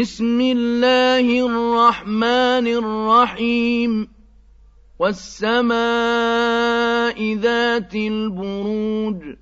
بسم الله الرحمن الرحيم. والسماء ذات البروج.